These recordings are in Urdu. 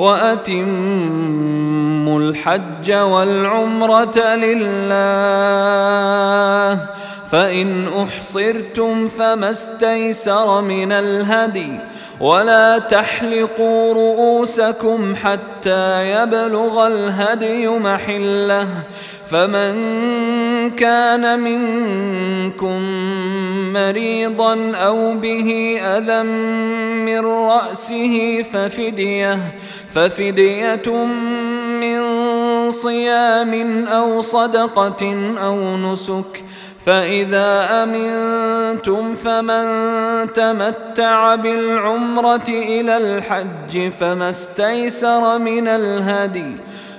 وَأَتِمُّوا الْحَجَّ وَالْعُمْرَةَ لِلَّهِ فَإِنْ أُحْصِرْتُمْ فَمَا اسْتَيْسَرَ مِنَ الْهَدِيِ وَلَا تَحْلِقُوا رُؤُوسَكُمْ حَتَّى يَبْلُغَ الْهَدْيُ مَحِلَّهُ فَمَنْ كَانَ مِنْكُمْ مَرِيضًا أَوْ بِهِ أَذًى من رأسه ففدية ففدية من صيام أو صدقة أو نسك. فإذا أمنتم فمن تمتع بالعمرة إلى الحج فما استيسر من الهدي.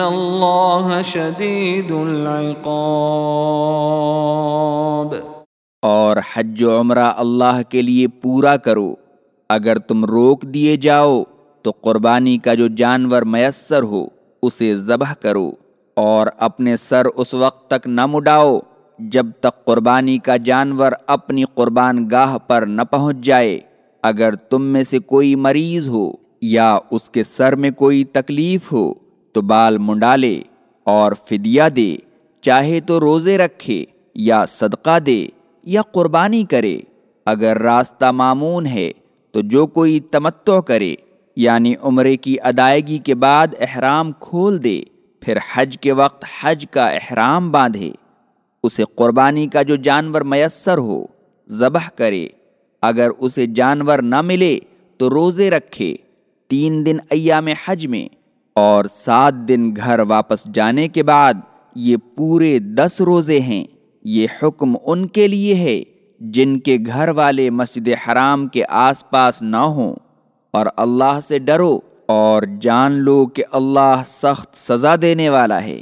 ان اللہ شدید العقاب اور حج و عمرہ اللہ کے لیے پورا کرو۔ اگر تم روک دیے جاؤ، تو قربانی کا جو جانور میسر ہو، اسے ذبح کرو۔ اور اپنے سر اس وقت تک نہ مڈاؤ جب تک قربانی کا جانور اپنی قربان گاہ پر نہ پہنچ جائے۔ اگر تم میں سے کوئی مریض ہو یا اس کے سر میں کوئی تکلیف ہو تو بال منڈالے اور فدیہ دے، چاہے تو روزے رکھے یا صدقہ دے یا قربانی کرے۔ اگر راستہ معمون ہے تو جو کوئی تمتع کرے یعنی عمرے کی ادائیگی کے بعد احرام کھول دے، پھر حج کے وقت حج کا احرام باندھے۔ اسے قربانی کا جو جانور میسر ہو، ذبح کرے۔ اگر اسے جانور نہ ملے تو روزے رکھے۔ تین دن ایام حج میں اور سات دن گھر واپس جانے کے بعد یہ پورے دس روزے ہیں۔ یہ حکم ان کے لیے ہے جن کے گھر والے مسجد حرام کے آس پاس نہ ہوں۔ اور اللہ سے ڈرو اور جان لو کہ اللہ سخت سزا دینے والا ہے۔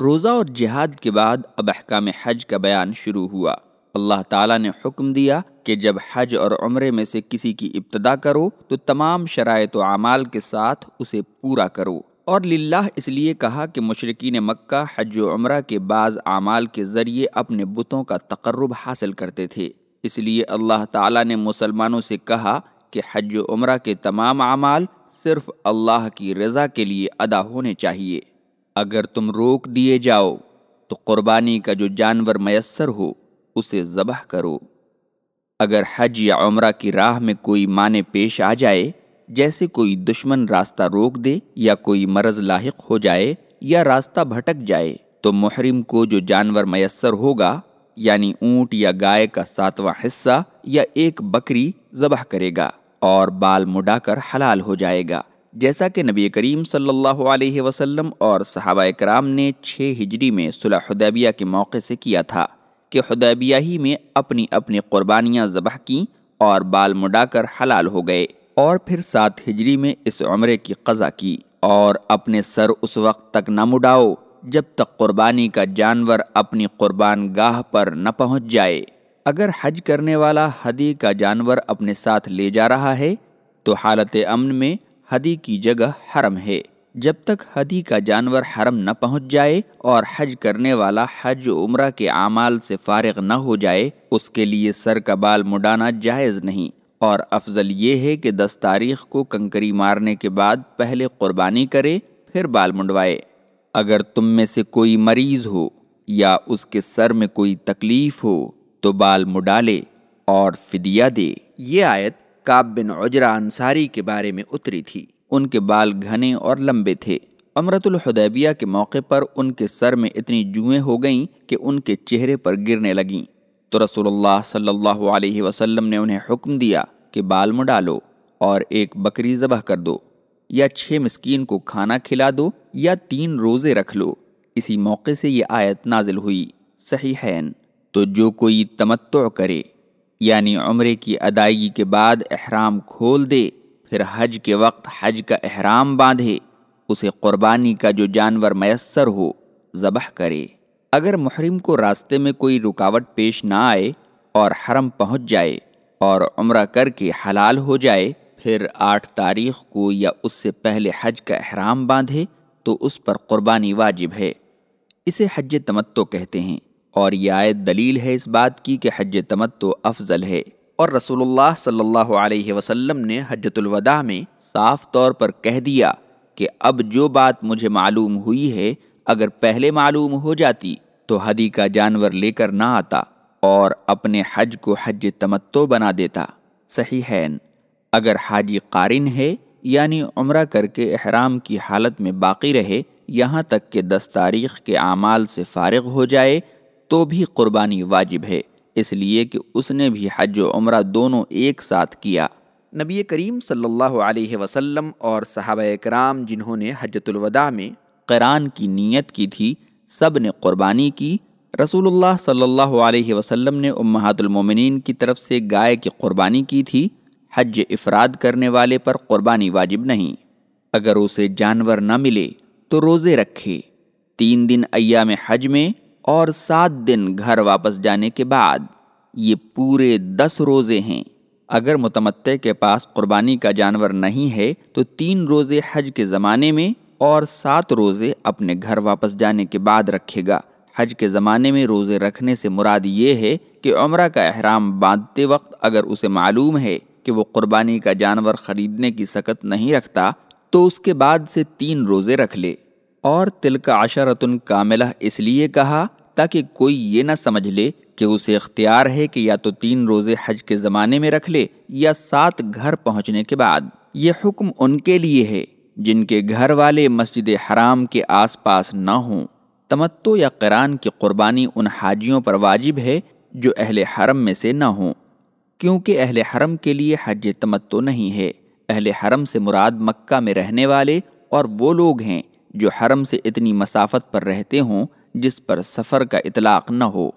روزہ اور جہاد کے بعد اب احکام حج کا بیان شروع ہوا۔ اللہ تعالیٰ نے حکم دیا کہ جب حج اور عمرے میں سے کسی کی ابتدا کرو تو تمام شرائط و اعمال کے ساتھ اسے پورا کرو۔ اور للہ اس لیے کہا کہ مشرقین مکہ حج و عمرہ کے بعض اعمال کے ذریعے اپنے بتوں کا تقرب حاصل کرتے تھے۔ اس لیے اللہ تعالیٰ نے مسلمانوں سے کہا کہ حج و عمرہ کے تمام اعمال صرف اللہ کی رضا کے لیے ادا ہونے چاہیے۔ اگر تم روک دیے جاؤ تو قربانی کا جو جانور میسر ہو اسے ذبح کرو۔ اگر حج یا عمرہ کی راہ میں کوئی معنی پیش آ جائے، جیسے کوئی دشمن راستہ روک دے یا کوئی مرض لاحق ہو جائے یا راستہ بھٹک جائے، تو محرم کو جو جانور میسر ہوگا یعنی اونٹ یا گائے کا ساتواں حصہ یا ایک بکری ذبح کرے گا اور بال مڈا کر حلال ہو جائے گا۔ جیسا کہ نبی کریم صلی اللہ علیہ وسلم اور صحابہ کرام نے چھ ہجری میں صلح حدیبیہ کے موقع سے کیا تھا۔ کہ حدیبیہ ہی میں اپنی اپنی قربانیاں ذبح کیں اور بال مڈا کر حلال ہو گئے اور پھر سات ہجری میں اس عمرے کی قضا کی اور اپنے سر اس وقت تک نہ مڈاؤ جب تک قربانی کا جانور اپنی قربان گاہ پر نہ پہنچ جائے۔ اگر حج کرنے والا حدی کا جانور اپنے ساتھ لے جا رہا ہے تو حالت امن میں حدی کی جگہ حرم ہے۔ جب تک حدی کا جانور حرم نہ پہنچ جائے اور حج کرنے والا حج و عمرہ کے اعمال سے فارغ نہ ہو جائے، اس کے لیے سر کا بال مڈانا جائز نہیں۔ اور افضل یہ ہے کہ دس تاریخ کو کنکری مارنے کے بعد پہلے قربانی کرے، پھر بال منڈوائے اگر تم میں سے کوئی مریض ہو یا اس کے سر میں کوئی تکلیف ہو، تو بال مڈالے اور فدیہ دے۔ یہ آیت کاب بن عجرہ انصاری کے بارے میں اتری تھی۔ ان کے بال گھنے اور لمبے تھے۔ امرت الحدیبیہ کے موقع پر ان کے سر میں اتنی جوئیں ہو گئیں کہ ان کے چہرے پر گرنے لگیں۔ تو رسول اللہ صلی اللہ علیہ وسلم نے انہیں حکم دیا کہ بال مڈالو اور ایک بکری ذبح کر دو، یا چھ مسکین کو کھانا کھلا دو، یا تین روزے رکھ لو۔ اسی موقع سے یہ آیت نازل ہوئی۔ صحیح ہے تو جو کوئی تمتع کرے یعنی عمرے کی ادائیگی کے بعد احرام کھول دے پھر حج کے وقت حج کا احرام باندھے، اسے قربانی کا جو جانور میسر ہو، ذبح کرے۔ اگر محرم کو راستے میں کوئی رکاوٹ پیش نہ آئے اور حرم پہنچ جائے اور عمرہ کر کے حلال ہو جائے، پھر آٹھ تاریخ کو یا اس سے پہلے حج کا احرام باندھے تو اس پر قربانی واجب ہے۔ اسے حج تمتو کہتے ہیں اور یہ آیت دلیل ہے اس بات کی کہ حج تمتو افضل ہے۔ اور رسول اللہ صلی اللہ علیہ وسلم نے حجت الوداع میں صاف طور پر کہہ دیا کہ اب جو بات مجھے معلوم ہوئی ہے، اگر پہلے معلوم ہو جاتی تو حدی کا جانور لے کر نہ آتا اور اپنے حج کو حج تمتو بنا دیتا۔ صحیح ہے اگر حاجی قارن ہے یعنی عمرہ کر کے احرام کی حالت میں باقی رہے، یہاں تک کہ دس تاریخ کے اعمال سے فارغ ہو جائے، تو بھی قربانی واجب ہے۔ اس لیے کہ اس نے بھی حج و عمرہ دونوں ایک ساتھ کیا۔ نبی کریم صلی اللہ علیہ وسلم اور صحابہ کرام جنہوں نے حجت الوداع میں قرآن کی نیت کی تھی، سب نے قربانی کی۔ رسول اللہ صلی اللہ علیہ وسلم نے امہات المومنین کی طرف سے گائے کی قربانی کی تھی۔ حج افراد کرنے والے پر قربانی واجب نہیں۔ اگر اسے جانور نہ ملے تو روزے رکھے۔ تین دن ایام حج میں اور سات دن گھر واپس جانے کے بعد یہ پورے دس روزے ہیں۔ اگر متمتع کے پاس قربانی کا جانور نہیں ہے تو تین روزے حج کے زمانے میں اور سات روزے اپنے گھر واپس جانے کے بعد رکھے گا۔ حج کے زمانے میں روزے رکھنے سے مراد یہ ہے کہ عمرہ کا احرام باندھتے وقت اگر اسے معلوم ہے کہ وہ قربانی کا جانور خریدنے کی سکت نہیں رکھتا تو اس کے بعد سے تین روزے رکھ لے۔ اور تل کا عشرتن کاملہ اس لیے کہا تاکہ کوئی یہ نہ سمجھ لے کہ اسے اختیار ہے کہ یا تو تین روزے حج کے زمانے میں رکھ لے یا سات گھر پہنچنے کے بعد۔ یہ حکم ان کے لیے ہے جن کے گھر والے مسجد حرام کے آس پاس نہ ہوں۔ تمتو یا قران کی قربانی ان حاجیوں پر واجب ہے جو اہل حرم میں سے نہ ہوں۔ کیونکہ اہل حرم کے لیے حج تمتو نہیں ہے۔ اہل حرم سے مراد مکہ میں رہنے والے اور وہ لوگ ہیں جو حرم سے اتنی مسافت پر رہتے ہوں جس پر سفر کا اطلاق نہ ہو۔